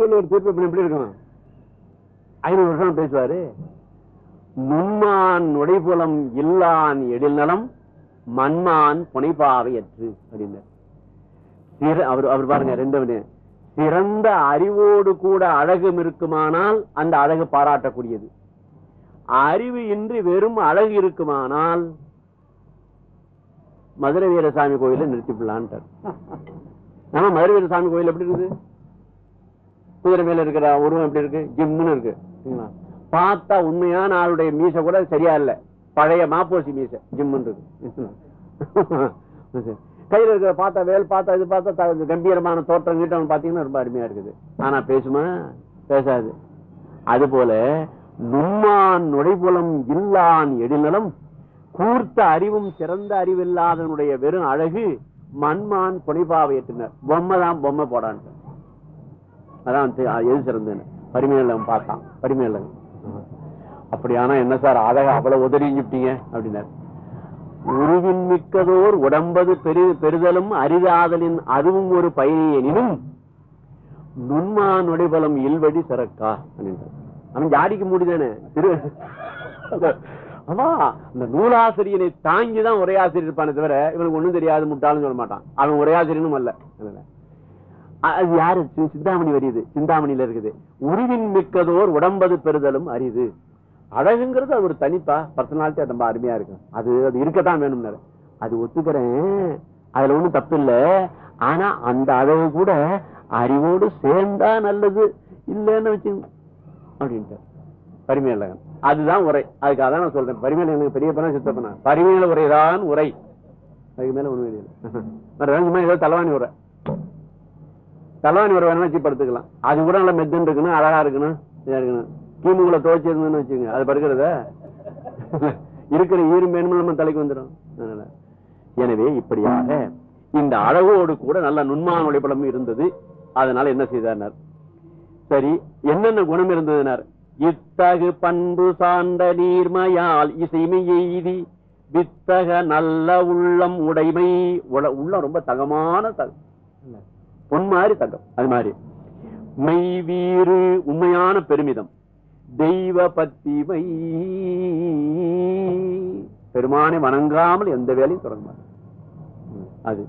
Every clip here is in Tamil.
ஒரு தீர்ப்பு எப்படி இருக்கும் ஐநூறு வருஷம் பேசுவாரு. நுண்மான் நுடைபுலம் இல்லான் எழில் நலம் மண்மான் புனைப்பாவையற்று அப்படின்னார். சிற- அவர் அவர் பாருங்க ரெண்டு சிறந்த அறிவோடு கூட அழகும் இருக்குமானால் அந்த அழகு பாராட்டக்கூடியது. அறிவு இன்றி வெறும் அழகு இருக்குமானால் மதுரை வீரசாமி கோயில நிறுத்திவிடலான்ட்டார். ஆமா மதுரை வீரசாமி கோயில் எப்படி இருக்குது குதிரை மேல இருக்கிற உருவம் எப்படி இருக்கு? ஜிம்னு இருக்கு. பார்த்தா உண்மையான ஆளுடைய மீசை கூட சரியா இல்ல. பழைய மாப்போசி மீசை ஜிம்னு இருக்கு. கையில இருக்கிற பார்த்தா வேல் பார்த்தா இது பார்த்தா கம்பீரமான தோற்றம் கீட்டம் பாத்தீங்கன்னா ரொம்ப அருமையா இருக்குது. ஆனா பேசுமா? பேசாது. அது போல நுண்மான் நுழைபுலம் இல்லான் எழில்நலம் கூர்த்த அறிவும் சிறந்த அறிவில்லாதனுடைய வெறும் அழகு மண்மான் புனைபாவை எட்டினர் பொம்மை தான் பொம்மை போடான்ட்டு. அதான் எது சிறந்தன்னு பரிமையிலம் பார்த்தான். பரிமையிலம் அப்படியானா என்ன சார் அழக அவ்வளவு உதறிஞ்சுட்டீங்க அப்படின்னாரு. உருவின் மிக்கதோர் உடம்பது பெரு பெறுதலும் அரிதாதலின் அதுவும் ஒரு பயனினும் நுண்மா நுடைபலம் இல்வடி சிறக்கா? அப்படின்றார். அவன் ஜாடிக்கு முடிதானே? திரு ஆமா இந்த நூலாசிரியனை தாங்கிதான் உரையாசிரியர் இருப்பானே தவிர இவனுக்கு ஒண்ணும் தெரியாது முட்டாளும் சொல்ல மாட்டான். அவன் உரையாசிரியனும் அல்ல. அது யாரு? சிந்தாமணி வரியுது. சிந்தாமணியில இருக்குது. உருவின் மிக்கதோர் உடம்பது பெறுதலும் அரிது. அழகுங்கிறது அது ஒரு தனிப்பா பர்சனாலிட்டி ரொம்ப அருமையா இருக்கும். அது அது இருக்கத்தான் வேணும்னாரு அது ஒத்துக்கிறேன். அதுல ஒண்ணும் தப்பு இல்லை ஆனா அந்த அழகு கூட அறிவோடு சேர்ந்தா நல்லது. இல்லைன்னு வச்சு அப்படின்ட்டு பரிமையழகன் அதுதான் உரை. அதுக்காக தான் நான் சொல்றேன். பரிமையழகனுக்கு பெரிய பண்ண சித்தப்பனா பரிமையில உரைதான் உரை. அதுக்கு மேல ஒண்ணு இல்லை ஏதோ தலைவாணி உரை. தலைவாணி ஒரு வேணும் வச்சு படுத்துக்கலாம். அது கூட நல்லா மெத்துன்னு இருக்கணும் அழகா இருக்கணும் இதா இருக்கணும். கீமுகளை துவைச்சிருந்தோம்னு வச்சுங்க அது படுக்கிறத? இருக்கிற ஈரும் மேன்மை நம்ம தலைக்கு வந்துடும். அதனால. எனவே இப்படியாக இந்த அழகோடு கூட நல்ல நுண்மான உழைப்பளமும் இருந்தது. அதனால என்ன செய்தார் சரி என்னென்ன குணம் இருந்ததுனார்? இத்தகு பண்பு சார்ந்த நீர்மையால் இசைமை எய்தி வித்தக நல்ல உள்ளம் உடைமை உள்ள ரொம்ப தகமான பொன் மாதிரி தங்கம் அது மாதிரி. மெய் வீறு உண்மையான பெருமிதம். தெய்வ பத்திமை பெருமானை வணங்காமல் எந்த வேலையும் தொடங்க அது.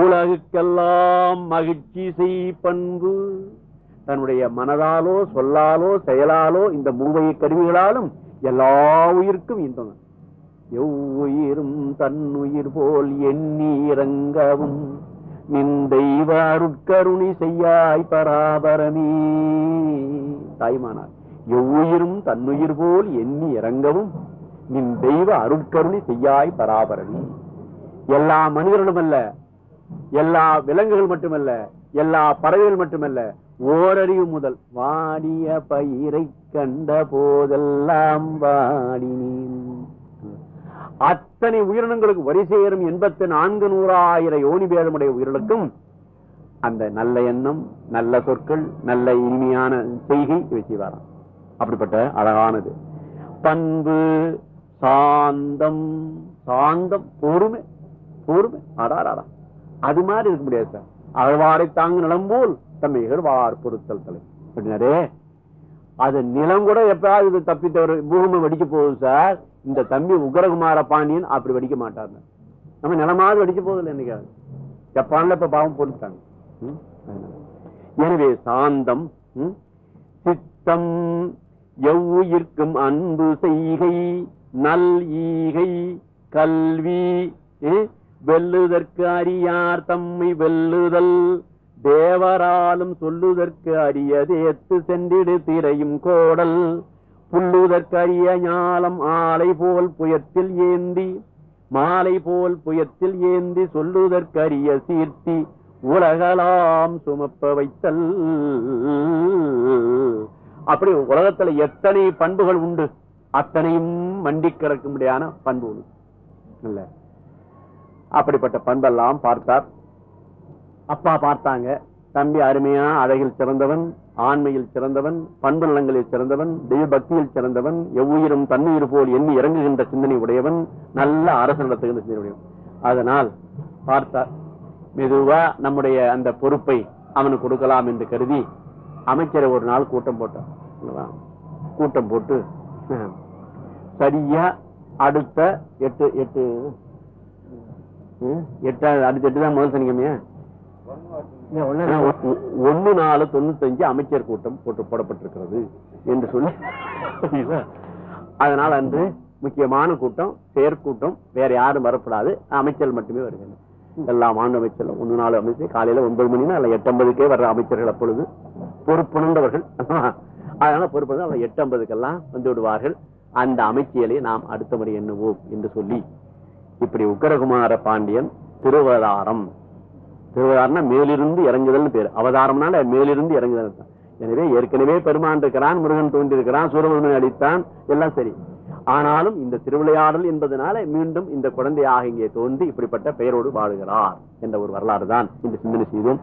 உலகுக்கெல்லாம் மகிழ்ச்சி செய் பண்பு. தன்னுடைய மனதாலோ சொல்லாலோ செயலாலோ இந்த மூவை கருவிகளாலும் எல்லா உயிருக்கும் இன்பம். எவ்வுயிரும் தன்னுயிர் போல் எண்ணி இறங்கவும். நின் தெய்வ செய்யாய் பராபரமே. தாய்மானார் எவ்வுயிரும் தன்னுயிர் போல் எண்ணி இறங்கவும் நின் தெய்வ அருட்கருணி செய்யாய் பராபரணி எல்லா மனிதர்களும் அல்ல எல்லா விலங்குகள் மட்டுமல்ல எல்லா பறவைகள் மட்டுமல்ல ஓரறிவு முதல் வாடிய பயிரை கண்ட போதெல்லாம் வாடினேன். அத்தனை உயிரினங்களுக்கு வரி சேரும் எண்பத்தி நான்கு நூறாயிரம் யோனி பேதமுடைய உயிர்களுக்கும் அந்த நல்ல எண்ணம் நல்ல சொற்கள் நல்ல இனிமையான செய்கை இவை செய்வாராம். அப்படிப்பட்ட அழகானது. பண்பு சாந்தம் சாந்தம் பொறுமை பொறுமை. அடாராடா அது மாதிரி இருக்க முடியாது சார். அழ்வாரை தாங்கு நிலம் போல் தம்மை இகழ்வார் பொருத்தல் தலை. அது நிலம் கூட எப்பயாவது தப்பித்தவர் தப்பி பூகம்பம் வெடிக்க போகுது சார். இந்த தம்பி உக்ரகுமார பாண்டியன் அப்படி வெடிக்க மாட்டார். நம்ம நிலமாவது வெடிச்சு போதில்லை என்னைக்காவது. ஜப்பான்ல இப்ப பாவம் போட்டுட்டாங்க. எனவே சாந்தம் சித்தம் எவ்வுயிர்க்கும் அன்பு செய்கை நல் ஈகை கல்வி வெல்லுதற்கு அறியார் தம்மை வெல்லுதல் தேவராலும் சொல்லுதற்கு அரியதேத்து சென்றிடு திரையும் கோடல். புல்லுதற்கு ஞாலம் ஆலை போல் புயத்தில் ஏந்தி மாலை போல் புயத்தில் ஏந்தி சொல்லுதற்கரிய சீர்த்தி உலகலாம் சுமப்ப வைத்தல். அப்படி உலகத்துல எத்தனை பண்புகள் உண்டு? அத்தனையும் மண்டி கிடக்கும்படியான பண்பு இல்ல. அப்படிப்பட்ட பண்பெல்லாம் பார்த்தார். அப்பா பார்த்தாங்க. தம்பி அருமையா அழகில் சிறந்தவன் ஆண்மையில் சிறந்தவன் பண்பு நலங்களில் சிறந்தவன் தெய்வ பக்தியில் சிறந்தவன் எவ்வுயிரும் தன்னுயிர் போல் எண்ணி இறங்குகின்ற சிந்தனை உடையவன் நல்ல அரசு நடத்துகின்ற சிந்தனை உடையவன். அதனால் பார்த்தார் மெதுவா நம்முடைய அந்த பொறுப்பை அவனுக்கு கொடுக்கலாம் என்று கருதி அமைச்சரை ஒரு நாள் கூட்டம் போட்டார் கூட்டம் போட்டு சரியா அடுத்த எட்டு எட்டு ம், அடுத்த எட்டு தான் முதல் சனிக்கிழமையா? ஒன்னு நாலு தொண்ணூத்தஞ்சு அமைச்சர் கூட்டம் போட்டு போடப்பட்டிருக்கிறது என்று சொல்லி அதனால அன்று முக்கியமான கூட்டம் செயற்கூட்டம் வேற யாரும் வரப்படாது. அமைச்சர் மட்டுமே வருகின்றனர். எல்லா மாநில அமைச்சர்களும் ஒன்னு நாலு அமைச்சர். காலையில ஒன்பது மணினா அல்ல எட்டம்பதுக்கே வர்ற அமைச்சர்கள் அப்பொழுது பொறுப்புணர்ந்தவர்கள். அதனால பொறுப்பு அவங்க எட்டம்பதுக்கெல்லாம் வந்து விடுவார்கள். அந்த அமைச்சியலை நாம் அடுத்த முறை எண்ணுவோம் என்று சொல்லி இப்படி உக்கரகுமார பாண்டியன் திருவதாரம் திருவதாரம்னா மேலிருந்து இறங்குதல்னு பேர். அவதாரம்னால மேலிருந்து இறங்குதல் எனவே ஏற்கனவே பெருமான் இருக்கிறான் முருகன் தோன்றியிருக்கிறான் சூரபன்மனை அளித்தான் எல்லாம் சரி. ஆனாலும் இந்த திருவிளையாடல் என்பதனால மீண்டும் இந்த குழந்தையாக இங்கே தோன்றி இப்படிப்பட்ட பெயரோடு வாழுகிறார் என்ற ஒரு வரலாறு தான் இந்த சிந்தனை செய்தோம்.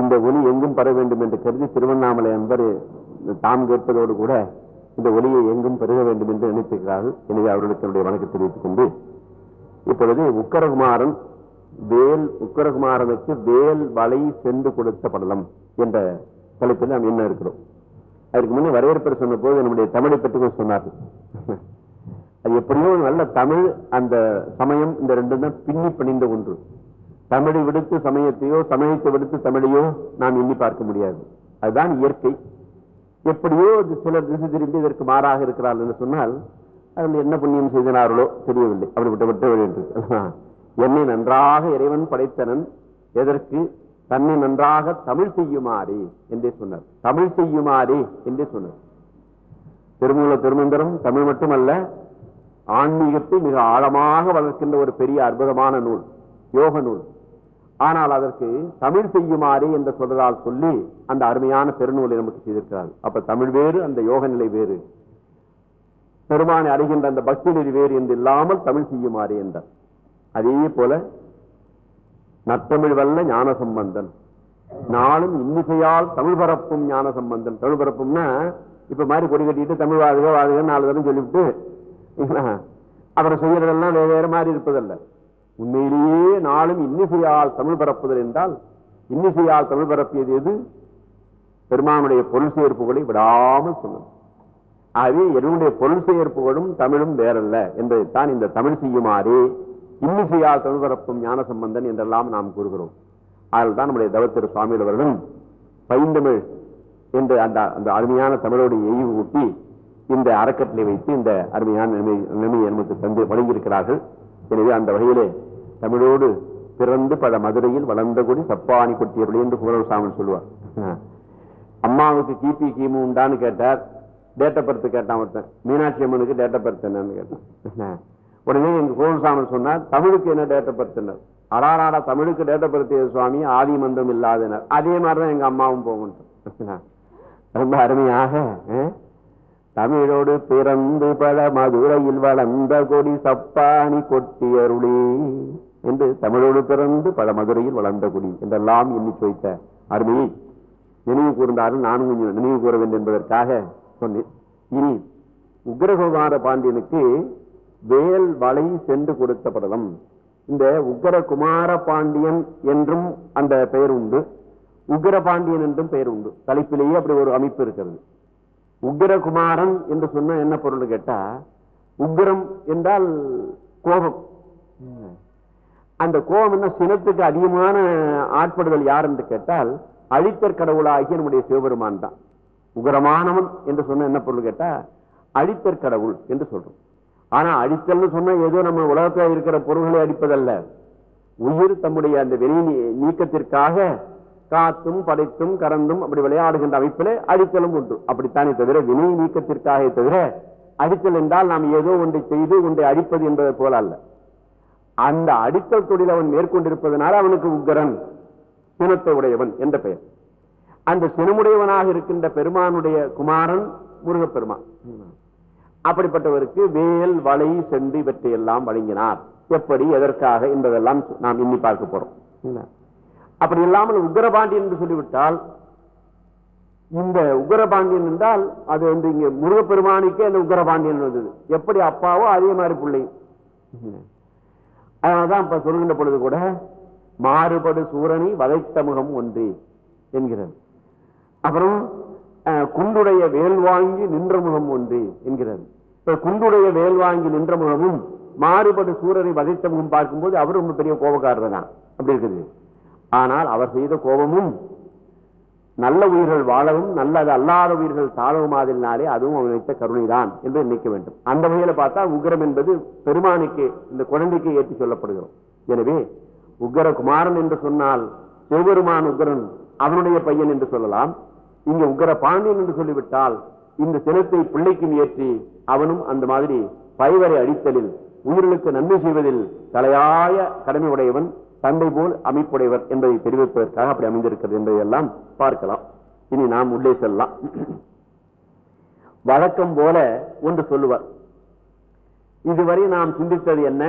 இந்த ஒலி எங்கும் பெற வேண்டும் என்று கருதி திருவண்ணாமலை என்பர் தாம் கேட்பதோடு கூட இந்த ஒலியை எங்கும் பெருக வேண்டும் என்று நினைத்திருக்கிறார்கள். எனவே அவர்களுக்கு என்னுடைய வணக்கம் தெரிவித்துக் கொண்டு இப்பொழுது உக்கரகுமாரன் வேல் உக்கரகுமாரனுக்கு வேல் வலை சென்று கொடுத்த படலம் என்ற தலைப்பில் நாம் என்ன இருக்கிறோம்? அதுக்கு முன்னே வரவேற்பு சொன்ன போது நம்முடைய தமிழை பற்றி சொன்னார்கள். அது எப்படியோ நல்ல தமிழ் அந்த சமயம் இந்த ரெண்டும் தான் பின்னி பணிந்த ஒன்று. தமிழை விடுத்து சமயத்தையோ சமயத்தை விடுத்து தமிழையோ நாம் எண்ணி பார்க்க முடியாது. அதுதான் இயற்கை. எப்படியோ அது சிலர் திசை திரும்பி இதற்கு மாறாக இருக்கிறார்கள் என்று சொன்னால் அதில் என்ன புண்ணியம் செய்தனார்களோ தெரியவில்லை. அப்படிப்பட்ட விட்டு வழி என்று என்னை நன்றாக இறைவன் படைத்தனன் எதற்கு? தன்னை நன்றாக தமிழ் செய்யுமாறே என்றே சொன்னார். தமிழ் செய்யுமாறே என்றே சொன்னார். திருமூல திருமந்திரம் தமிழ் மட்டுமல்ல ஆன்மீகத்தை மிக ஆழமாக வளர்க்கின்ற ஒரு பெரிய அற்புதமான நூல் யோக நூல். ஆனால் அதற்கு தமிழ் செய்யுமாறே என்று சொல்றதால் சொல்லி அந்த அருமையான பெருநூலை நமக்கு செய்திருக்கிறார். அப்ப தமிழ் வேறு அந்த யோக நிலை வேறு. பெருமானை அடைகின்ற அந்த பக்தி நெறி வேறு என்று இல்லாமல் தமிழ் செய்யுமாறே என்றார். அதே போல நற்றமிழ் வல்ல ஞான சம்பந்தன் நாளும் இன்னிசையால் தமிழ் பரப்பும் ஞான சம்பந்தன் தமிழ் பரப்பும்னா இப்ப மாதிரி கொடி கட்டிட்டு தமிழ் வாழ்க வாழ்க நாலு தரம் சொல்லிவிட்டு அப்புறம் செய்யறதெல்லாம் வேற வேற மாதிரி இருப்பதல்ல. உண்மையிலேயே நாளும் இன்னிசையால் தமிழ் பரப்புதல் என்றால் இன்னிசையால் தமிழ் பரப்பியது எது? பெருமானுடைய பொருள் சேர்ப்புகளை விடாமல் சொன்னது ஆகவே என்னுடைய பொருள் சேர்ப்புகளும் தமிழும் வேறல்ல என்பதைத்தான் இந்த தமிழ் செய்யுமாறே இன்னிசையால் தமிழ் ஞான சம்பந்தன் என்றெல்லாம் நாம் கூறுகிறோம். அதில் தான் நம்முடைய தவத்திரு சுவாமிகள் அவர்களும் பைந்தமிழ் என்று அந்த அந்த அருமையான தமிழோடு எய்வு ஊட்டி இந்த அறக்கட்டளை வைத்து இந்த அருமையான நிலைமை நிலைமையை நமக்கு தந்து வழங்கியிருக்கிறார்கள். எனவே அந்த வகையிலே தமிழோடு பிறந்து பல மதுரையில் வளர்ந்த கூடி சப்பானி கொட்டியபடி என்று குமரசாமி சொல்லுவார். அம்மாவுக்கு கிபி கிமு உண்டான்னு கேட்டார். டேட் ஆஃப் பர்த் கேட்டான் ஒருத்தன். மீனாட்சி அம்மனுக்கு டேட் ஆஃப் பர்த் என்னன்னு கேட்டான். உடனே எங்க கோவில்சாமி சொன்னார் தமிழுக்கு என்ன டேட் ஆஃப் அடாராடா தமிழுக்கு டேட் ஆஃப் பர்த் சுவாமி ஆதி மந்தம் இல்லாதனர். அதே மாதிரிதான் எங்க அம்மாவும் போகும். ரொம்ப அருமையாக தமிழோடு பிறந்து பல மதுரையில் வளர்ந்த கொடி சப்பானி கொட்டியருளி என்று தமிழோடு பிறந்து பல மதுரையில் வளர்ந்த கொடி என்றெல்லாம் எண்ணி வைத்த அருமையை நினைவு கூர்ந்தாலும் நானும் கொஞ்சம் நினைவு கூற வேண்டும் என்பதற்காக சொன்னேன். இனி உக்ரகுமார பாண்டியனுக்கு வேல் வலை சென்று கொடுத்த படலம் இந்த உக்ரகுமார பாண்டியன் என்றும் அந்த பெயர் உண்டு. உக்ரபாண்டியன் என்றும் பெயர் உண்டு. தலைப்பிலேயே அப்படி ஒரு அமைப்பு இருக்கிறது. உக்கரகுமாரன் என்று சொன்ன என்ன பொருள் கேட்டா உக்ரம் என்றால் கோபம். அந்த கோபம் என்ன சினத்துக்கு அதிகமான ஆட்படுதல் யார் என்று கேட்டால் அழித்தற் கடவுளாகிய நம்முடைய சிவபெருமான் தான். உகரமானவன் என்று சொன்ன என்ன பொருள் கேட்டா அழித்தற் கடவுள் என்று சொல்றோம். ஆனா அழித்தல்னு சொன்னா ஏதோ நம்ம உலகத்தில் இருக்கிற பொருள்களை அடிப்பதல்ல. உயிர் தம்முடைய அந்த வெளி நீக்கத்திற்காக காத்தும் படைத்தும் கறந்தும் அப்படி விளையாடுகின்ற அமைப்பிலே அடித்தலும் உண்டு. அப்படித்தானே தவிர வினை நீக்கத்திற்காக தவிர அடித்தல் என்றால் நாம் ஏதோ ஒன்றை செய்து ஒன்றை அடிப்பது என்பதை போல அல்ல. அந்த அடித்தல் தொழில் அவன் மேற்கொண்டிருப்பதனால அவனுக்கு உக்கரன் சினத்தை உடையவன் என்ற பெயர். அந்த சினமுடையவனாக இருக்கின்ற பெருமானுடைய குமாரன் முருகப்பெருமான். அப்படிப்பட்டவருக்கு வேல் வலை சென்று இவற்றை எல்லாம் வழங்கினார். எப்படி எதற்காக என்பதெல்லாம் நாம் எண்ணி பார்க்க போறோம். அப்படி இல்லாமல் உக்ரபாண்டி என்று சொல்லிவிட்டால் இந்த உக்ரபாண்டியன் என்றால் அது வந்து இங்க முருகப்பெருமானுக்கே அந்த உக்ரபாண்டியன் வந்தது. எப்படி அப்பாவோ அதே மாதிரி பிள்ளையும் அதனால்தான் இப்ப சொல்கின்ற பொழுது கூட மாறுபடு சூரனை வதைத்த முகம் ஒன்று என்கிறது அப்புறம் குண்டுடைய வேல் வாங்கி நின்ற முகம் ஒன்று என்கிறார் இப்ப குண்டுடைய வேல் வாங்கி நின்ற முகமும் மாறுபடு சூரரை வதைத்த முகம் பார்க்கும்போது அவர் ரொம்ப பெரிய கோபக்காரர் தான் அப்படி இருக்குது. ஆனால் அவர் செய்த கோபமும் நல்ல உயிர்கள் வாழவும் நல்லது அல்லாத உயிர்கள் தாழவும் ஆதலினாலே அதுவும் அவன் வைத்த கருணைதான் என்று நினைக்க வேண்டும். அந்த வகையில பார்த்தா உக்ரம் என்பது பெருமானுக்கு இந்த குழந்தைக்கு ஏற்றி சொல்லப்படுகிறோம். எனவே உக்ர குமாரன் என்று சொன்னால் சிவபெருமான் உக்ரன் அவனுடைய பையன் என்று சொல்லலாம். இங்க உக்கர பாண்டியன் என்று சொல்லிவிட்டால் இந்த சினத்தை பிள்ளைக்கும் ஏற்றி அவனும் அந்த மாதிரி பைவரை அடித்தலில் உயிர்களுக்கு நன்மை செய்வதில் தலையாய கடமை உடையவன் தந்தை போல் அமைப்புடையவர் என்பதை தெரிவிப்பதற்காக அப்படி அமைந்திருக்கிறது என்பதையெல்லாம் பார்க்கலாம். இனி நாம் உள்ளே செல்லலாம். வழக்கம் போல ஒன்று சொல்லுவார். இதுவரை நாம் சிந்தித்தது என்ன?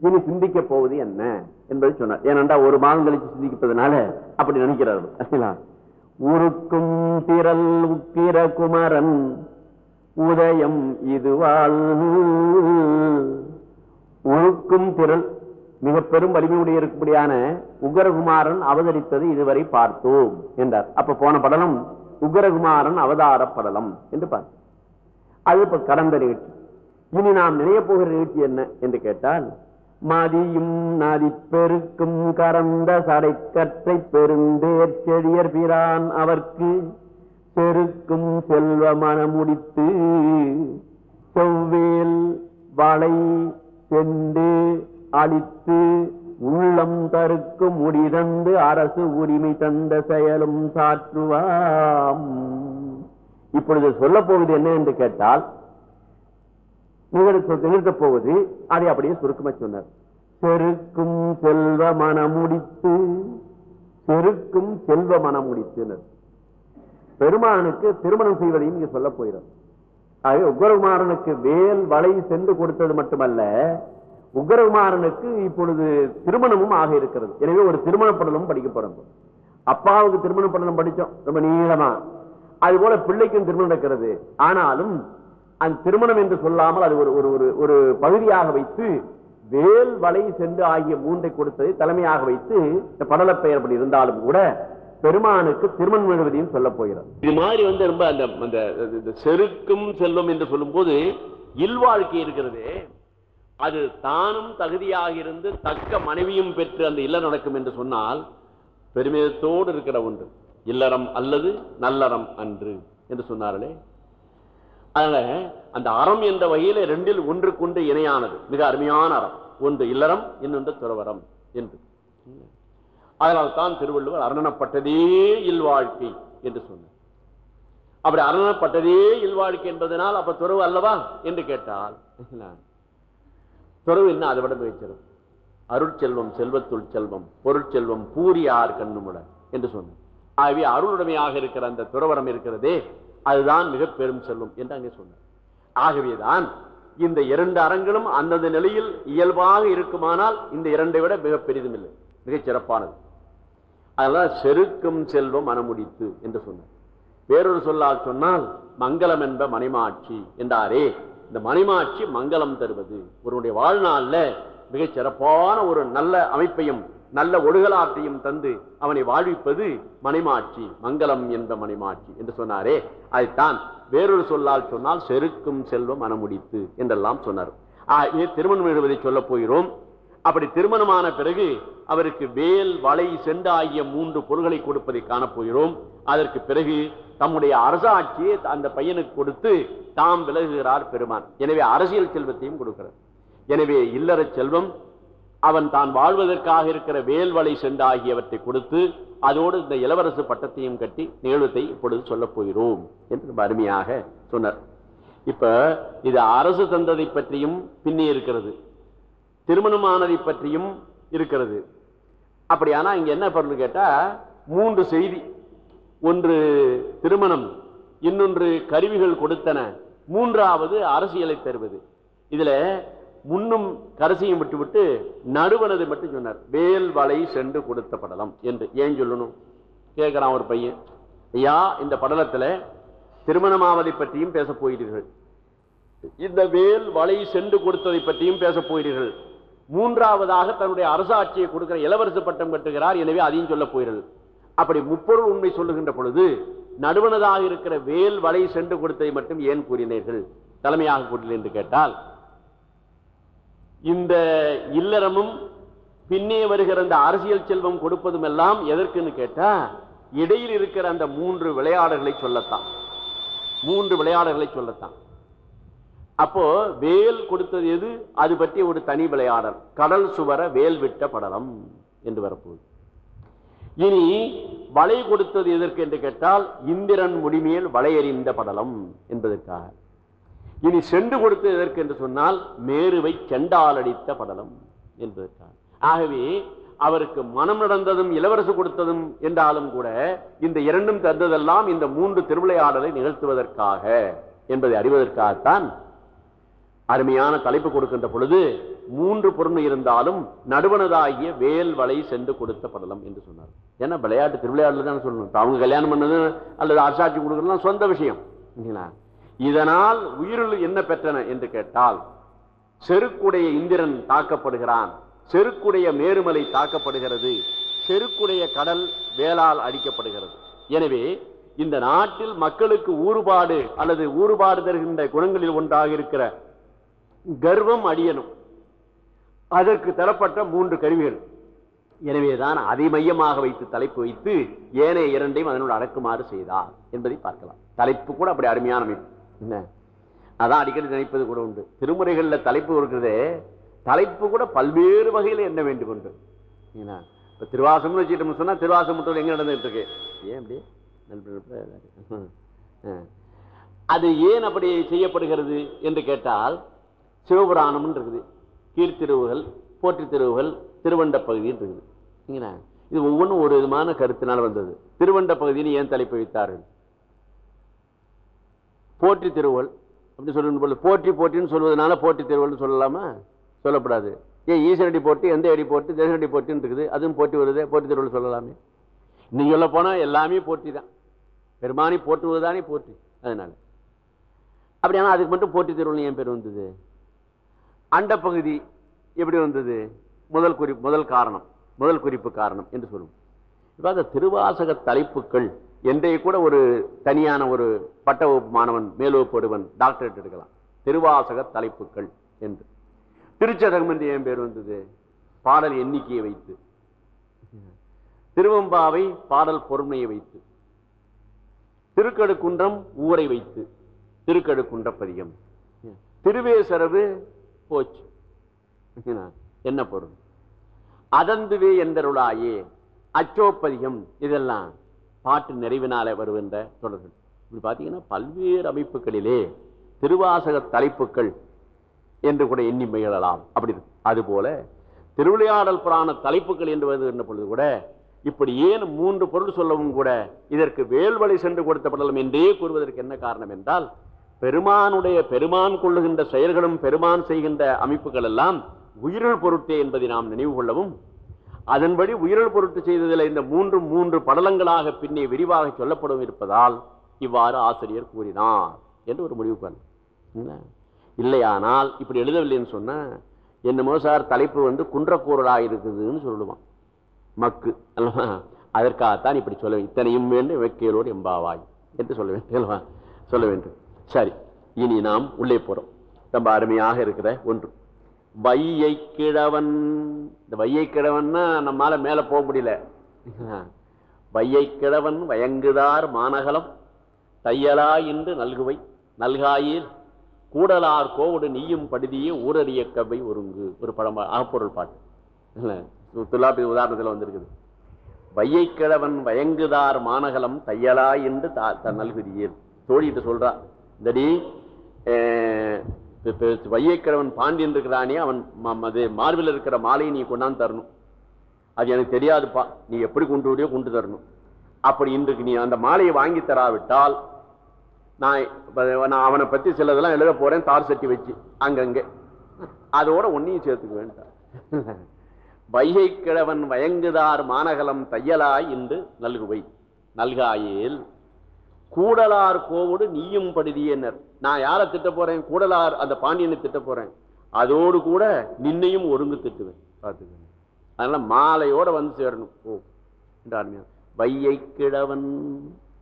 இனி சிந்திக்க போவது என்ன? என்பதை சொன்னார். ஏனென்றா ஒரு மாதம் கழிச்சு சிந்திப்பதனால அப்படி நினைக்கிறார்கள். உருக்கும் திரல் உக்கிர குமரன் உதயம் இதுவால் உருக்கும் திரள் மிக பெரும் வலிமையுடைய இருக்கும்படியான உக்ரகுமாரன் அவதரித்தது இதுவரை பார்த்தோம் என்றார். அப்ப போன படலம் உக்ரகுமாரன் அவதார படலம் என்று பார். அது இப்ப கடந்த நிகழ்ச்சி இனி நாம் நினைய போகிற நிகழ்ச்சி என்ன? என்று கேட்டால் மதியும் நதி பெருக்கும் கரந்த சடைக்கற்றை பெருந்தேர் செழியர் பிரான் அவர்க்கு பெருக்கும் செல்வ மனமுடித்து செவ்வேல் வளை செண்டு அழித்து உள்ளம் தருக்கு முடிதந்து அரசு உரிமை தந்த செயலும் சாற்றுவாம். இப்பொழுது சொல்ல போவது என்ன என்று கேட்டால் நிகழ்த்த நிகழ்த்தப் போவது அதை அப்படியே சுருக்கமா சொன்னார். செருக்கும் செல்வ மனமுடித்து செருக்கும் செல்வ மனமுடித்துனர் பெருமானுக்கு திருமணம் செய்வதையும் இங்க சொல்ல போயிடும் ஆகவே உக்ரகுமாரனுக்கு வேல் வலை சென்று கொடுத்தது மட்டுமல்ல உக்ரகுமாரனுக்கு இப்பொழுது திருமணமும் ஆக இருக்கிறது. எனவே ஒரு திருமண படலும் படிக்க போறோம். அப்பாவுக்கு திருமண படலம் படிச்சோம் ரொம்ப நீளமா. அது போல பிள்ளைக்கும் திருமணம் நடக்கிறது. ஆனாலும் அந்த திருமணம் என்று சொல்லாமல் அது ஒரு ஒரு ஒரு ஒரு பகுதியாக வைத்து வேல் வலை சென்று ஆகிய மூன்றை கொடுத்ததை தலைமையாக வைத்து இந்த படல பெயர் அப்படி இருந்தாலும் கூட பெருமானுக்கு திருமணம் எழுவதையும் சொல்ல போகிறார் இது மாதிரி வந்து ரொம்ப அந்த அந்த செருக்கும் செல்வம் என்று சொல்லும்போது இல்வாழ்க்கை இருக்கிறதே. அது தானும் தகுதியாக இருந்து தக்க மனைவியும் பெற்று அந்த இல்ல நடக்கும் என்று சொன்னால் பெருமிதத்தோடு இருக்கிற ஒன்று. இல்லறம் அல்லது நல்லறம் அன்று என்று சொன்னார்களே. அதனால அந்த அறம் என்ற வகையில ரெண்டில் ஒன்றுக்கொன்று இணையானது. மிக அருமையான அறம். ஒன்று இல்லறம் இன்னொன்று துறவரம் என்று. அதனால் தான் திருவள்ளுவர் அரணப்பட்டதே இல்வாழ்க்கை என்று சொன்னார். அப்படி அரணப்பட்டதே இல்வாழ்க்கை என்பதனால் அப்ப துறவு அல்லவா என்று கேட்டால் துறவு என்ன? அதை விட வைச்சிடும் அருட்செல்வம் செல்வத்துள் செல்வம் பொருட்செல்வம் பூரியார் கண்ணுமுட என்று சொன்னார். ஆகவே அருளுடைமையாக இருக்கிற அந்த துறவரம் இருக்கிறதே அதுதான் மிக பெரும் செல்வம் என்று அங்கே சொன்னார். ஆகவேதான் இந்த இரண்டு அறங்களும் அந்தந்த நிலையில் இயல்பாக இருக்குமானால் இந்த இரண்டை விட மிக பெரிதும் இல்லை மிகச் சிறப்பானது. அதனால செருக்கும் செல்வம் மனமுடித்து என்று சொன்னார். வேறொரு சொல்லால் சொன்னால் மங்களம் என்ப மணிமாட்சி என்றாரே. இந்த மணிமாட்சி மங்களம் தருவது ஒருவனுடைய வாழ்நாளில் மிகச் சிறப்பான ஒரு நல்ல அமைப்பையும் நல்ல ஒழுகலாற்றையும் தந்து அவனை வாழ்விப்பது மணிமாட்சி மங்களம் என்ற மணிமாட்சி என்று சொன்னாரே. அதைத்தான் வேறொரு சொல்லால் சொன்னால் செருக்கும் செல்வம் மனமுடித்து என்றெல்லாம் சொன்னார். ஆகவே திருமணம் எழுவதை சொல்லப் போகிறோம். அப்படி திருமணமான பிறகு அவருக்கு வேல் வலை செண்டு ஆகிய மூன்று பொருள்களை கொடுப்பதை காணப்போகிறோம் அதற்கு பிறகு தம்முடைய அரசாட்சியை அந்த பையனுக்கு கொடுத்து தாம் விலகுகிறார் பெருமான். எனவே அரசியல் செல்வத்தையும் கொடுக்கிறார். எனவே இல்லற செல்வம் அவன் தான் வாழ்வதற்காக இருக்கிற வேல்வளை செண்டு ஆகியவற்றை கொடுத்து அதோடு இந்த இளவரசு பட்டத்தையும் கட்டி நிகழ்வத்தை இப்பொழுது சொல்லப் போகிறோம் என்று அருமையாக சொன்னார். இப்போ இது அரசு தந்ததை பற்றியும் பின்னே இருக்கிறது. திருமணமானதை பற்றியும் இருக்கிறது. அப்படியானா இங்கே என்ன பொருள் கேட்டால் மூன்று செய்தி. ஒன்று திருமணம் இன்னொன்று கருவிகள் கொடுத்தன மூன்றாவது அரசியலை தருவது இதில் முன்னும் கரசியும் விட்டுவிட்டு நடுவனது மட்டும் சொன்னார். வேல் வலை சென்று கொடுத்த படலம் என்று. ஏன் சொல்லணும்? கேட்குறான் ஒரு பையன். ஐயா இந்த படலத்தில் திருமணமாவதை பற்றியும் பேசப் போகிறீர்கள். இந்த வேல் வலை சென்று கொடுத்ததை பற்றியும் பேசப் போகிறீர்கள். மூன்றாவதாக தன்னுடைய அரசாட்சியை கொடுக்கிற இளவரசு பட்டம் கட்டுகிறார். எனவே அதையும் சொல்ல போகிறீர்கள். அப்படி முப்பொருள் உண்மை சொல்லுகின்ற பொழுது நடுவனதாக இருக்கிற வேல் வலை சென்று கொடுத்ததை மட்டும் ஏன் கூறினீர்கள்? தலைமையாக கூட்டில் என்று கேட்டால் இந்த இல்லறமும் பின்னே வருகிற அந்த அரசியல் செல்வம் கொடுப்பதும் எல்லாம் எதற்குன்னு கேட்டா இடையில் இருக்கிற அந்த மூன்று விளையாடல்களை சொல்லத்தான். மூன்று விளையாடல்களை சொல்லத்தான். அப்போ வேல் கொடுத்தது எது? அது பற்றி ஒரு தனி விளையாடல். கடல் சுவர வேல் விட்ட படலம் என்று வரப்போகுது. இனி வலை கொடுத்தது எதற்கு என்று கேட்டால் இந்திரன் முடிமேல் வலையறிந்த படலம் என்பதற்காக. இனி செண்டு கொடுத்து எதற்கு என்று சொன்னால் மேருவை செண்டாலடித்த படலம் என்பதற்காக. ஆகவே அவருக்கு மனம் நடந்ததும் இளவரசு கொடுத்ததும் என்றாலும் கூட இந்த இரண்டும் தந்ததெல்லாம் இந்த மூன்று திருவிளையாடலை நிகழ்த்துவதற்காக என்பதை அறிவதற்காகத்தான் அருமையான தலைப்பு கொடுக்கின்ற பொழுது மூன்று பொருள் இருந்தாலும் நடுவனதாகிய வேல் வலை சென்று கொடுத்த படலம் என்று சொன்னார். ஏன்னா விளையாட்டு திருவிளையாடல தான் சொல்லணும் அவங்க கல்யாணம் பண்ணது அல்லது அரசாட்சி கொடுக்கறதுலாம் சொந்த விஷயம். இல்லைங்களா? இதனால் உயிருள் என்ன பெற்றன என்று கேட்டால் செருக்குடைய இந்திரன் தாக்கப்படுகிறான். செருக்குடைய மேருமலை தாக்கப்படுகிறது. செருக்குடைய கடல் வேளால் அடிக்கப்படுகிறது. எனவே இந்த நாட்டில் மக்களுக்கு ஊறுபாடு அல்லது ஊறுபாடு தருகின்ற குணங்களில் ஒன்றாக இருக்கிற கர்வம் அடியணும் அதற்கு தரப்பட்ட மூன்று கருவிகள். எனவேதான் அதை மையமாக வைத்து தலைப்பு வைத்து ஏனைய இரண்டையும் அதனோடு அடக்குமாறு செய்தார் என்பதை பார்க்கலாம். தலைப்பு கூட அப்படி அருமையான அமைப்பு. என்ன? அதான் அடிக்கடி நினைப்பது கூட உண்டு. திருமுறைகளில் தலைப்பு இருக்கிறதே தலைப்பு கூட பல்வேறு வகையில் என்ன வேண்டும் உண்டு ஏன்னா, இப்போ திருவாசம்னு வச்சுட்டோம்னு சொன்னால் திருவாசம் மட்டும் எங்கே நடந்துகிட்டு இருக்கு? ஏன் அப்படி? ஆ. அது ஏன் அப்படி செய்யப்படுகிறது என்று கேட்டால் சிவபுராணம் இருக்குது. கீர்த்திருவுகள் போற்றி திருவுகள் திருவண்ட பகுதின்னு இருக்குது. இது ஒவ்வொன்றும் ஒரு விதமான கருத்தினால் வந்தது. திருவண்ட பகுதின்னு ஏன் தலைப்பு வைத்தார்கள்? போற்றி திருவள் அப்படின்னு சொல்லணும் போல போற்றி போற்றின்னு சொல்வதனால போற்றி திருவள்னு சொல்லலாமா? சொல்லப்படாது. ஏன் ஈசனடி போட்டி எந்த அடி போட்டு தேசனடி போட்டின்னு இருக்குது அதுவும் போட்டி வருது போட்டி திருவுகள் சொல்லலாமே. இன்னும் சொல்ல எல்லாமே போட்டி தான். பெருமானி போற்றுவதுதானே போட்டி அதனால. அப்படியானா அதுக்கு மட்டும் போட்டி திருவுகள் ஏன் பேர் வந்தது? அண்ட பகுதி எப்படி வந்தது? முதல் குறிப்பு முதல் காரணம் முதல் குறிப்பு காரணம் என்று சொல்லுவோம். இப்போ அந்த திருவாசக தலைப்புகள் என்றே கூட ஒரு தனியான ஒரு பட்ட வகுப்பு மாணவன் மேலோப்படுவன் டாக்டரேட் எடுக்கலாம். திருவாசக தலைப்புகள் என்று. திருச்சதகம் என்று ஏன் பேர் வந்தது? பாடல் எண்ணிக்கையை வைத்து. திருவம்பாவை பாடல் பொறுமையை வைத்து. திருக்கடுக்குன்றம் ஊரை வைத்து. திருக்கடுக்குன்ற பதியம் திருவேசரவு போச்சு. என்ன பொருள்? அதந்துவே எந்தருளாயே? அச்சோப்பதிகம் இதெல்லாம். பாட்டு நிறைவினால வருகின்ற தொடர்கள். இப்படி பார்த்தீங்கன்னா பல்வேறு அமைப்புகளிலே திருவாசக தலைப்புகள் என்று கூட எண்ணி மகிழலாம் அப்படி அதுபோல திருவிளையாடல் புராண தலைப்புகள் என்று வருகின்ற பொழுது கூட இப்படி ஏன் மூன்று பொருள் சொல்லவும் கூட இதற்கு வேல்வழி சென்று கொடுத்தப்படலாம் என்றே கூறுவதற்கு என்ன காரணம் என்றால் பெருமானுடைய பெருமான் கொள்ளுகின்ற செயல்களும் பெருமான் செய்கின்ற அமைப்புகள் எல்லாம் உயிர்கள் பொருட்டே என்பதை நாம் நினைவு கொள்ளவும் அதன்படி உயிரல் பொருட்டு செய்ததில் இந்த மூன்று மூன்று படலங்களாக பின்னே விரிவாக சொல்லப்படும் இருப்பதால் இவ்வாறு ஆசிரியர் கூறினார் என்று ஒரு முடிவு பண்ண. இல்லையானால் இப்படி எழுதவில்லைன்னு சொன்ன என்னமோ சார் தலைப்பு வந்து குன்றக்கூறலாக இருக்குதுன்னு சொல்லுவான். மக்கு அல்லவா? அதற்காகத்தான் இப்படி சொல்ல இத்தனையும் வேண்டும் வெக்கையலோடு எம்பாவாய் என்று சொல்ல வேண்டும் அல்லவா? சொல்ல வேண்டும். சரி இனி நாம் உள்ளே போகிறோம் ரொம்ப அருமையாக இருக்கிற ஒன்று. வையை கிழவன். இந்த வையை கிழவன்னா நம்மளால மேலே போக முடியல. வையை கிழவன் வயங்குதார் மாநகலம் தையலா என்று நல்குவை. நல்காயில் கூடலார் கோவடு நீயும் படுதியே ஊரறிய கவை ஒருங்கு. ஒரு பழம் அகப்பொருள் பாட்டு. துல்லாப்பி உதாரணத்தில் வந்திருக்குது. வையை கிழவன் வயங்குதார் மாநகலம் தையலா என்று தா- தன் நல்குதியேல் தோழிட்டு சொல்றா இந்தடி அஹ், வையக்கிழவன் பாண்டியன் இருக்கிறானே அவன் அது மார்பில் இருக்கிற மாலையை நீ கொண்டாந்து தரணும். அது எனக்கு தெரியாதுப்பா. நீ எப்படி கொண்டு விடியோ கொண்டு தரணும். அப்படி இன்றைக்கு நீ அந்த மாலையை வாங்கி தராவிட்டால் நான் நான் அவனை பற்றி சிலதெல்லாம் எழுத போகிறேன் தார் சட்டி வச்சு அங்கங்கே. அதோட ஒன்றையும் சேர்த்துக்க வேண்டாம். வைகை கிழவன் வயங்குதார் மாநகலம் தையலாய் என்று நல்குவை. நல்காயேல். கூடலார் கோவோடு நீயும் படுதியனர். நான் யாரை திட்ட போறேன்? கூடலார் அந்த பாண்டியனை திட்ட போறேன். அதோடு கூட நின்னையும் ஒருங்கு திட்டுவேன். பார்த்துக்கணும் அதனால மாலையோட வந்து சேரணும். ஓ என்று அருமையா வையை கிழவன்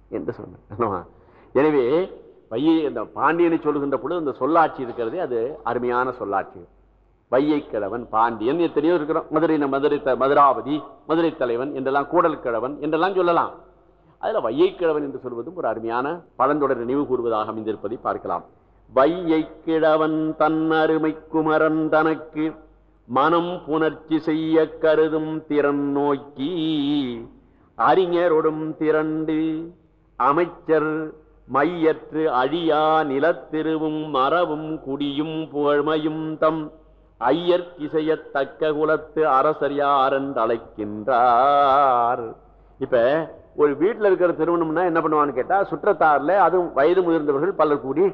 என்று சொன்னார். எனவே வையை இந்த பாண்டியனை சொல்லுகின்ற பொழுது அந்த சொல்லாட்சி இருக்கிறதே அது அருமையான சொல்லாட்சி. வையை கிழவன் பாண்டியன் எத்தனையோ இருக்கிறோம். மதுரை மதுரை த- மதுராவதி மதுரை தலைவன் என்றெல்லாம் கூடல் கிழவன் என்றெல்லாம் சொல்லலாம். அதில் வையைக்கிழவன் என்று சொல்வதும் ஒரு அருமையான பழந்தொடர் நினைவு கூறுவதாக அமைந்திருப்பதை பார்க்கலாம். வையைக்கிழவன் தன் அருமை குமரன் தனக்கு மனம் புணர்ச்சி செய்ய கருதும் திறன் நோக்கி அறிஞரொடும் திரண்டு அமைச்சர் மையற்று அழியா நிலத்திருவும் மரவும் குடியும் புகழ்மையும் தம் ஐயற்கிசையத்தக்க குலத்து அரசர் யாரென்று அழைக்கின்றார். இப்ப ஒரு வீட்டில் இருக்கிற திருமணம்னா என்ன பண்ணுவான்னு கேட்டால் சுற்றத்தாரில் அதுவும் வயது முதிர்ந்தவர்கள் பலர் கூடி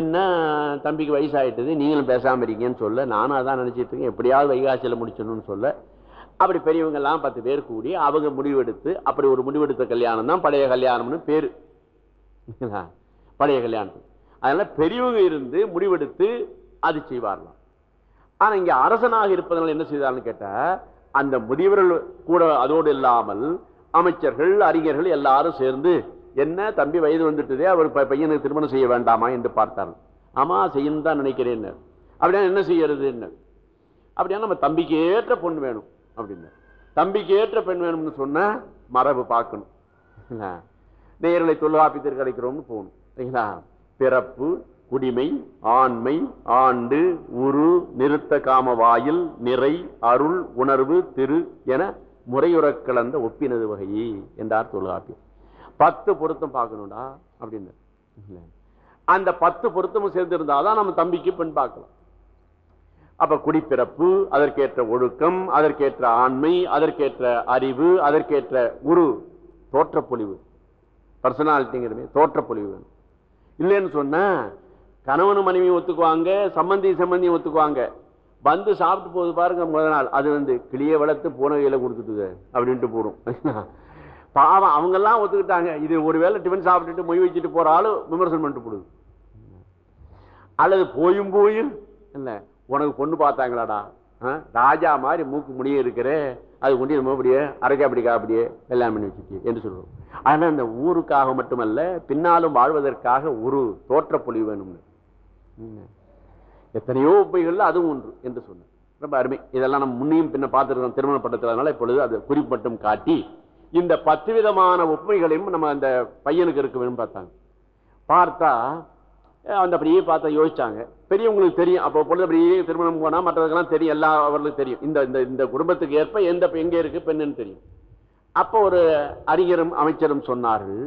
என்ன தம்பிக்கு வயசாகிட்டது நீங்களும் பேசாமல் இருக்கீங்கன்னு சொல்ல நானும் அதான் நினச்சிட்டு இருக்கேன். எப்படியாவது வைகாசியில் முடிச்சணும்னு சொல்ல. அப்படி பெரியவங்கெல்லாம் பத்து பேர் கூடி அவங்க முடிவெடுத்து அப்படி ஒரு முடிவெடுத்த கல்யாணம் தான் பழைய கல்யாணம்னு பேர். பழைய கல்யாணம் அதனால் பெரியவங்க இருந்து முடிவெடுத்து அது செய்வார்களாம். ஆனால் இங்கே அரசனாக இருப்பதனால என்ன செய்தார்னு கேட்டால் அந்த முதியவர்கள் கூட அதோடு இல்லாமல் அமைச்சர்கள் அறிஞர்கள் எல்லாரும் சேர்ந்து என்ன தம்பி வயது வந்துட்டதே அவர் ப- பையனுக்கு திருமணம் செய்ய வேண்டாமா? என்று பார்த்தார்கள். ஆமா செய்யணும் தான் நினைக்கிறேன் அப்படின்னா என்ன செய்யறது? என்ன? அப்படின்னா நம்ம தம்பிக்கு ஏற்ற பொண்ணு வேணும் அப்படின்னு தம்பிக்கு ஏற்ற பெண் வேணும்னு சொன்னா மரபு பார்க்கணும். என்ன? நேரலை தொல்காப்பியத்திற்கு கிடைக்கிறோம்னு போகணும். சரிங்களா பிறப்பு குடிமை ஆண்மை ஆண்டு உரு நிறுத்த காம வாயில் நிறை அருள் உணர்வு திரு என முறையுறக் கலந்த ஒப்பினது வகை என்றார் தொல்காப்பியம் பத்து பொருத்தம் பார்க்கணும்டா அப்படின்னு அந்த பத்து பொருத்தமும் சேர்ந்திருந்தாதான் நம்ம தம்பிக்கு பெண் பார்க்கலாம். அப்ப குடிப்பிறப்பு அதற்கேற்ற ஒழுக்கம் அதற்கேற்ற ஆண்மை அதற்கேற்ற அறிவு அதற்கேற்ற குரு தோற்றப்பொழிவு. பர்சனாலிட்டிங்கிறமே தோற்றப்பொழிவு. வேணும் இல்லைன்னு சொன்ன கணவனும் மனைவியும் ஒத்துக்குவாங்க சம்பந்தி சம்பந்தியும் ஒத்துக்குவாங்க. வந்து சாப்பிட்டு போகுது பாருங்க முதல் நாள். அது வந்து கிளியை வளர்த்து பூனகையில் கொடுத்துட்டுது அப்படின்ட்டு போடும். பாவம் அவங்கெல்லாம் ஒத்துக்கிட்டாங்க. இது ஒரு வேளை டிஃபன் சாப்பிட்டுட்டு மொய் வச்சுட்டு போகிற ஆளு விமர்சனம் பண்ணிட்டு போடுது. அல்லது போயும் போயும் இல்லை உனக்கு பொண்ணு பார்த்தாங்களாடா? ஆ? ராஜா மாதிரி மூக்கு முடிய இருக்கிற. அது கொண்டு நம்ம அப்படியே அரைக்கா அப்படிக்கா அப்படியே எல்லாம் பண்ணி வச்சுட்டு என்று சொல்லுவோம் ஆனால் அந்த ஊருக்காக மட்டுமல்ல பின்னாலும் வாழ்வதற்காக ஒரு தோற்ற பொழிவு வேணும்னு. ம். எத்தனையோ உப்பைகளில் அதுவும் ஒன்று என்று சொன்னேன் ரொம்ப அருமை. இதெல்லாம் நம்ம முன்னையும் பின்ன பார்த்துருக்கோம் திருமண பட்டத்தினால இப்பொழுது அது குறிப்பிட்டும் காட்டி இந்த பத்து விதமான ஒப்புமைகளையும் நம்ம அந்த பையனுக்கு இருக்க வேணும் பார்த்தாங்க. பார்த்தா அந்த அப்படியே பார்த்தா யோசிச்சாங்க. பெரியவங்களுக்கு தெரியும். அப்போ பொழுது அப்படியே திருமணம் போனால் மற்றதுக்கெல்லாம் தெரியும். எல்லா அவர்களுக்கும் தெரியும். இந்த இந்த இந்த குடும்பத்துக்கு ஏற்ப எந்த எங்கே இருக்குது பெண்ணுன்னு தெரியும். அப்போ ஒரு அறிஞரும் அமைச்சரும் சொன்னார்கள்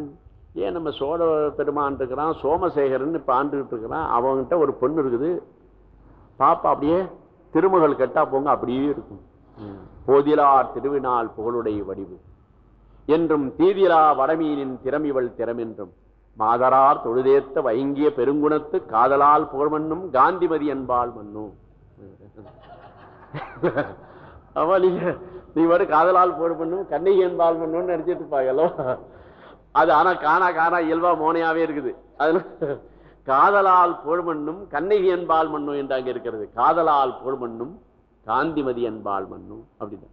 ஏன் நம்ம சோழ பெருமான் இருக்கிறான் சோமசேகரன் இப்போ ஆண்டுகிட்டு இருக்கிறான். அவங்ககிட்ட ஒரு பொண்ணு இருக்குது. பாப்பா அப்படியே திருமகள் கெட்டா போங்க அப்படியே இருக்கும். போதிலார் திருவினால் புகழுடைய வடிவு. என்றும் தீதிலா வடமீனின் திறமிவள் திறமென்றும். மாதரார் தொழுதேத்த வயங்கிய பெருங்குணத்து காதலால் புகழ்மன்னும் காந்திமதி என்பாள் மன்னும். அவ நீங்க நீ வரும் காதலால் புகழ் பண்ணும் கண்ணகி என்பாள் மன்னும் நினைச்சிட்டு இருப்பாங்களோ அது ஆனா காணா காணா இயல்பா மோனையாவே இருக்குது. அதுல காதலால் புகழ் மண்ணும் கண்ணகி என்பாள் மண்ணும் என்று அங்கே இருக்கிறது. காதலால் புகழ் மண்ணும் காந்திமதி என்பாள் மண்ணும். அப்படின்னு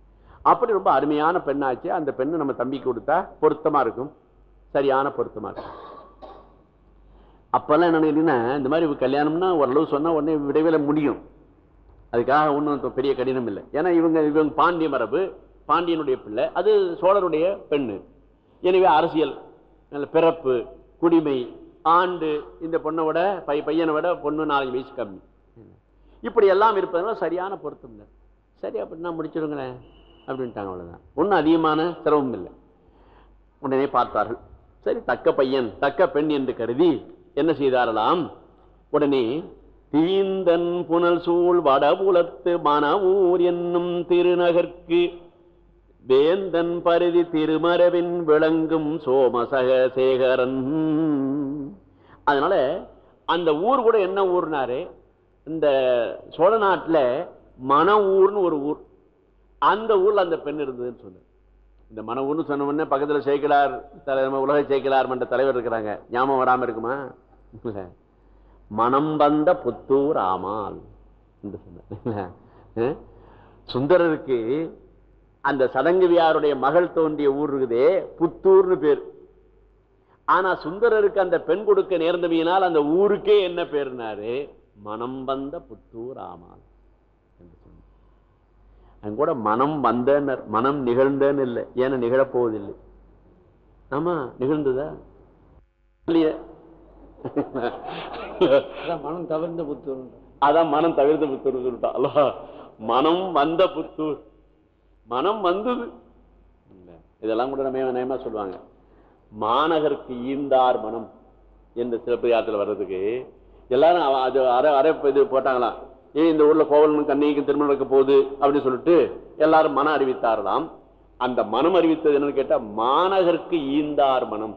அப்படி ரொம்ப அருமையான பெண்ணாச்சு. அந்த பெண்ணை நம்ம தம்பி கொடுத்தா பொருத்தமாக இருக்கும். சரியான பொருத்தமாக இருக்கும். அப்போல்லாம் என்ன நினைக்கிறீங்கன்னா இந்த மாதிரி கல்யாணம்னா ஓரளவு சொன்னால் உடனே விடைவில் முடியும். அதுக்காக ஒன்றும் பெரிய கடினம் இல்லை. ஏன்னா இவங்க இவங்க பாண்டிய மரபு பாண்டியனுடைய பிள்ளை அது சோழருடைய பெண்ணு. எனவே அரசியல் நல்ல பிறப்பு குடிமை ஆண்டு இந்த பொண்ணை விட பை பையனை விட பொண்ணு நாலஞ்சு வயசு கம்மி. இப்படி எல்லாம் இருப்பதனால சரியான பொருத்தம் இல்லை. சரி அப்படின்னா முடிச்சிடுங்களேன் அப்படின்ட்டாங்க அவ்வளோதான் ஒன்றும் அதிகமான சிரமம் இல்லை. உடனே பார்த்தார்கள். சரி தக்க பையன் தக்க பெண் என்று கருதி என்ன செய்தாரலாம் உடனே தீந்தன் புனல் சூழ் வடபுலத்து மனவூர் என்னும் திருநகர்க்கு வேந்தன் பருதி திருமரவின் விளங்கும் சோமசக சேகரன் அதனால அந்த ஊர் கூட என்ன ஊர்னாரு? இந்த சோழ நாட்டில் மன ஊர்னு ஒரு ஊர். அந்த ஊரில் அந்த பெண் இருந்ததுன்னு சொன்னார். இந்த மன ஊர்னு சொன்ன உடனே பக்கத்துல சேக்கிலார் தலை உலக சேக்கிலார் மன்ற தலைவர் இருக்கிறாங்க. ஞாபகம் வராமல் இருக்குமா? இல்லை. மனம் வந்த புத்தூர் ஆமால் என்று சொன்னார். சுந்தரருக்கு அந்த சடங்குவியாருடைய மகள் தோன்றிய ஊர் இருக்குதே புத்தூர்னு பேர். ஆனா சுந்தரருக்கு அந்த பெண் கொடுக்க நேர்ந்தமையினால் அந்த ஊருக்கே என்ன பேருனாரு? மனம் வந்த புத்தூர் ஆமால் என்று சொன்னார். அங்க கூட மனம் வந்தனர் மனம் நிகழ்ந்தன்னு இல்லை. ஏன்னா நிகழப் போவதில்லை. ஆமா நிகழ்ந்ததா? இல்லையே. மனம் தவிர்ந்த புத்தூர் அதான் மனம் தவிர்த்த புத்தூர் சொல்லிட்டான். அல்லவா? மனம் வந்த புத்தூர். மனம் வந்தது. இதெல்லாம் கூட நம்ம நயமா சொல்லுவாங்க? மாநகருக்கு ஈந்தார் மனம் என்ற சிலப்பதிகாரத்தில் வர்றதுக்கு எல்லாரும் அது அரை அரை இது போட்டாங்களாம் ஏன் இந்த ஊரில் கோவலனும் கண்ணிக்கும் திருமணம் நடக்க போகுது அப்படின்னு சொல்லிட்டு எல்லாரும் மனம் அறிவித்தாரலாம் அந்த மனம் அறிவித்தது என்னன்னு கேட்டால் மாநகருக்கு ஈந்தார் மனம்.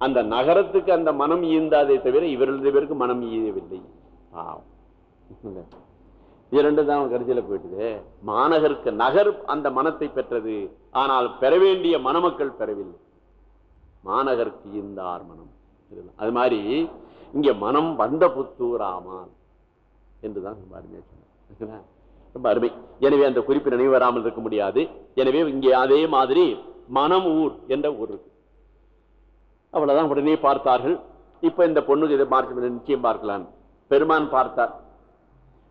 அந்த நகரத்துக்கு அந்த மனம் ஈந்தாதே தவிர இவர்களது பேருக்கு மனம் ஈயவில்லை. இது ரெண்டு தான் கடைசியில் போயிட்டுது. மாநகருக்கு நகர் அந்த மனத்தை பெற்றது. ஆனால் பெற வேண்டிய மணமக்கள் பெறவில்லை. மாநகர்க்கு இந்த மனம். அது மாதிரி இங்க மனம் வந்த புத்தூராமான் என்றுதான் ரொம்ப அருமையா சொன்னார். ரொம்ப அருமை. எனவே அந்த குறிப்பு நினைவு வராமல் இருக்க முடியாது. எனவே இங்கே அதே மாதிரி மனம் ஊர் என்ற ஊர் இருக்கு. அவ்வளோதான் உடனே பார்த்தார்கள். இப்ப இந்த பொண்ணுக்கு இதை பார்க்க நிச்சயம் பார்க்கலாம். பெருமான் பார்த்தார்.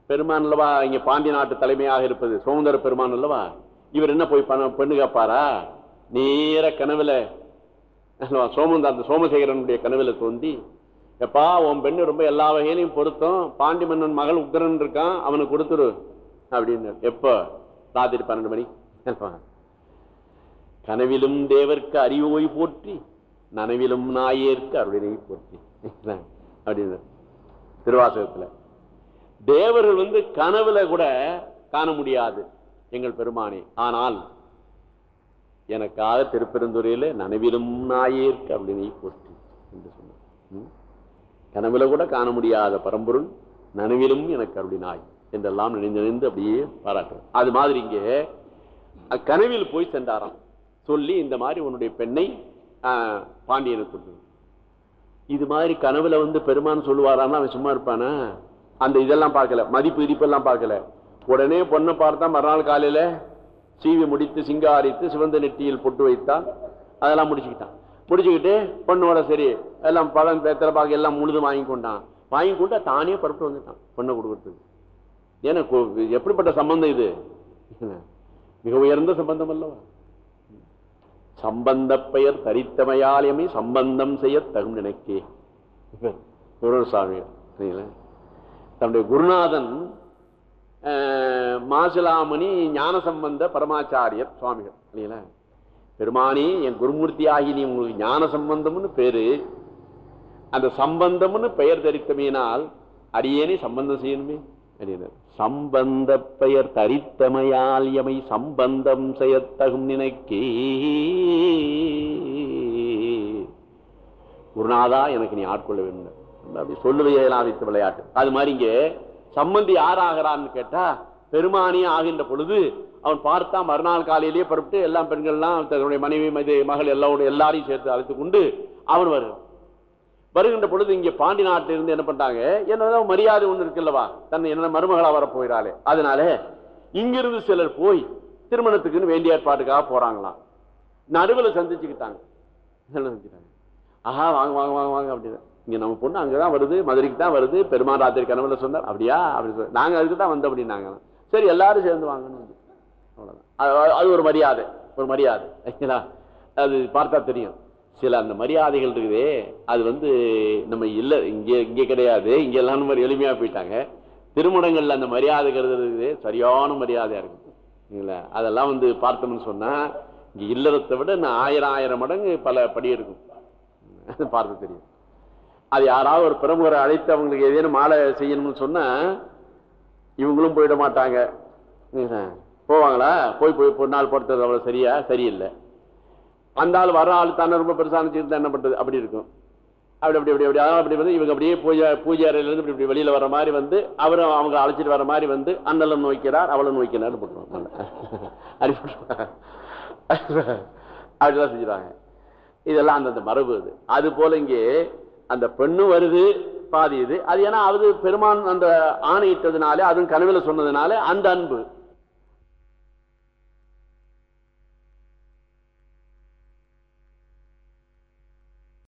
பெருமான் அல்லவா இங்க பாண்டிய நாட்டு தலைமையாக இருப்பது சோமந்தர பெருமான் அல்லவா? இவர் என்ன போய் பெண்ணு கேட்பாரா? நேர கனவுல சோமந்த அந்த சோமசேகரனுடைய கனவில் தோண்டி எப்பா உன் பெண்ணு ரொம்ப எல்லா வகையிலையும் பொருத்தம் பாண்டி மன்னன் மகள் உக்ரன் இருக்கான் அவனுக்கு கொடுத்துரு அப்படின்னு எப்போ? ராத்திரி பன்னெண்டு மணி. கனவிலும் தேவர்க்கு அறிவோய் போற்றி நனவிலும் நாயேற்கு அருளினை போற்றி. அப்படின்னு திருவாசகத்தில். தேவர்கள் வந்து கனவுல கூட காண முடியாது எங்கள் பெருமானே. ஆனால் எனக்காக திருப்பெருந்துறையில் நனவிலும் நாயேற்கு அப்படின்னு போற்றி என்று சொன்னார். ம்? கனவுல கூட காண முடியாத பரம்பொருள் நனவிலும் எனக்கு அப்படி நாய் என்றெல்லாம் நினைந்து நினைந்து அப்படியே பாராட்டுறோம் அது மாதிரி இங்கே கனவில் போய் சென்றாராம். சொல்லி இந்த மாதிரி உன்னுடைய பெண்ணை பாண்டியனுக்கு கொடுத்து இது மாதிரி கனவுல வந்து பெருமான் சொல்லுவாரான்னு அவன் சும்மா இருப்பானா? அந்த இதெல்லாம் பார்க்கல. மதிப்பு இடிப்பெல்லாம் பார்க்கல. உடனே பொண்ணை பார்த்தா மறுநாள் காலையில் சீவி முடித்து சிங்காரித்து சிவந்த நெட்டியில் பொட்டு வைத்தான். அதெல்லாம் முடிச்சுக்கிட்டான். முடிச்சுக்கிட்டு பொண்ணோட சரி எல்லாம் பழம் பேத்தல பாக்கு எல்லாம் முழுதும் வாங்கி கொண்டான். வாங்கி கொண்டு தானே பரப்பிட்டு வந்துட்டான் பொண்ணை கொடுக்கறதுக்கு. ஏன்னா கோ- எப்படிப்பட்ட சம்பந்தம் இது? மிக உயர்ந்த சம்பந்தம் அல்லவா? சம்பந்த பெயர் தரித்தமையாலயமே சம்பந்தம் செய்ய தகும் நினைக்கே. குருசாமி சரிங்களா? தன்னுடைய குருநாதன் மாசிலாமணி ஞானசம்பந்த பரமாச்சாரியர் சுவாமிகள் இல்லைங்களா? பெருமானி என் குருமூர்த்தி ஆகி நீ உங்களுக்கு ஞான சம்பந்தம்னு பேரு. அந்த சம்பந்தம்னு பெயர் தரித்தமையினால் அடியேனே சம்பந்தம் செய்யணுமே அப்படின்னார். சம்பந்த பெயர் தரித்தமையால் எமை சம்பந்தம் செய்யத்தகும் நினைக்கே. குருநாதா எனக்கு நீ ஆட்கொள்ள வேண்டும் அப்படி சொல்லுவையெல்லாம் வைத்த விளையாட்டு. அது மாதிரி இங்கே சம்பந்தி யார் ஆகிறான்னு கேட்டா பெருமானியே ஆகின்ற பொழுது அவன் பார்த்தா மறுநாள் காலையிலேயே புறப்பட்டு எல்லாம் பெண்கள்லாம் தன்னுடைய மனைவி மதி மகள் எல்லாரோட எல்லாரையும் சேர்த்து அழைத்து கொண்டு அவன் வருவான். வருகின்ற பொழுது இங்கே பாண்டி நாட்டிலிருந்து என்ன பண்ணிட்டாங்க என்னதான் மரியாதை ஒன்று இருக்குல்லவா? தன்னை என்ன மருமகளா வர அதனால இங்கிருந்து சிலர் போய் திருமணத்துக்குன்னு வேண்டிய ஏற்பாட்டுக்காக போறாங்களாம். நடுவில் சந்திச்சுக்கிட்டாங்க. சந்திச்சுட்டாங்க ஆஹா வாங்க வாங்க வாங்க வாங்க அப்படின்னு இங்கே நம்ம பொண்ணு அங்கே தான் வருது மதுரைக்கு தான் வருது பெருமாள் ராத்திரி கனவுல சொன்னார். அப்படியா? அப்படின்னு சொல்லி நாங்கள் அதுக்கு தான் வந்த அப்படின்னாங்க சரி எல்லாரும் சேர்ந்து வாங்கணும். அவ்வளோதான் அது- அது ஒரு மரியாதை ஒரு மரியாதை. சரிங்களா? அது பார்த்தா தெரியும். சில அந்த மரியாதைகள் இருக்குதே அது வந்து நம்ம இல்லை இங்கே இங்கே கிடையாது. இங்கே எல்லாம் மாதிரி எளிமையாக போயிட்டாங்க. திருமணங்களில் அந்த மரியாதை கருது இருக்குது சரியான மரியாதையாக இருக்குது இல்லைங்களா அதெல்லாம் வந்து பார்த்தோம்னு சொன்னால் இங்கே இல்லறத்தை விட இன்னும் ஆயிரம் ஆயிரம் மடங்கு பல படி இருக்கும் அது பார்த்து தெரியும். அது யாராவது ஒரு பிரமுகரை அழைத்து அவங்களுக்கு ஏதேனும் மாலை செய்யணும்னு சொன்னால் இவங்களும் போயிட மாட்டாங்க. போவாங்களா? போய் போய் ஒரு நாள் பொறுத்தது அவ்வளோ சரியா? சரியில்லை. அந்த ஆள் வர ஆள் தானே ரொம்ப பெருசா நினைச்சிருந்தா என்ன பண்ணுறது அப்படி இருக்கும். அப்படி அப்படி அப்படி அப்படி. அதாவது அப்படி வந்து இவங்க அப்படியே பூஜை பூஜை அறையிலேருந்து இப்படி இப்படி வெளியில் வர மாதிரி வந்து அவரும் அவங்க அழைச்சிட்டு வர மாதிரி வந்து அண்ணலும் நோய்க்கிறார் அவளும் நோய்க்கிறார் போட்டுருவாங்க. அப்படி அப்படிலாம் செஞ்சுருவாங்க. இதெல்லாம் அந்தந்த மரபு அது. அது போல இங்கே அந்த பெண்ணும் வருது பாதி இது அது ஏன்னா அது பெருமான் அந்த ஆணையிட்டதுனால அதுவும் கனவுல சொன்னதுனால அந்த அன்பு.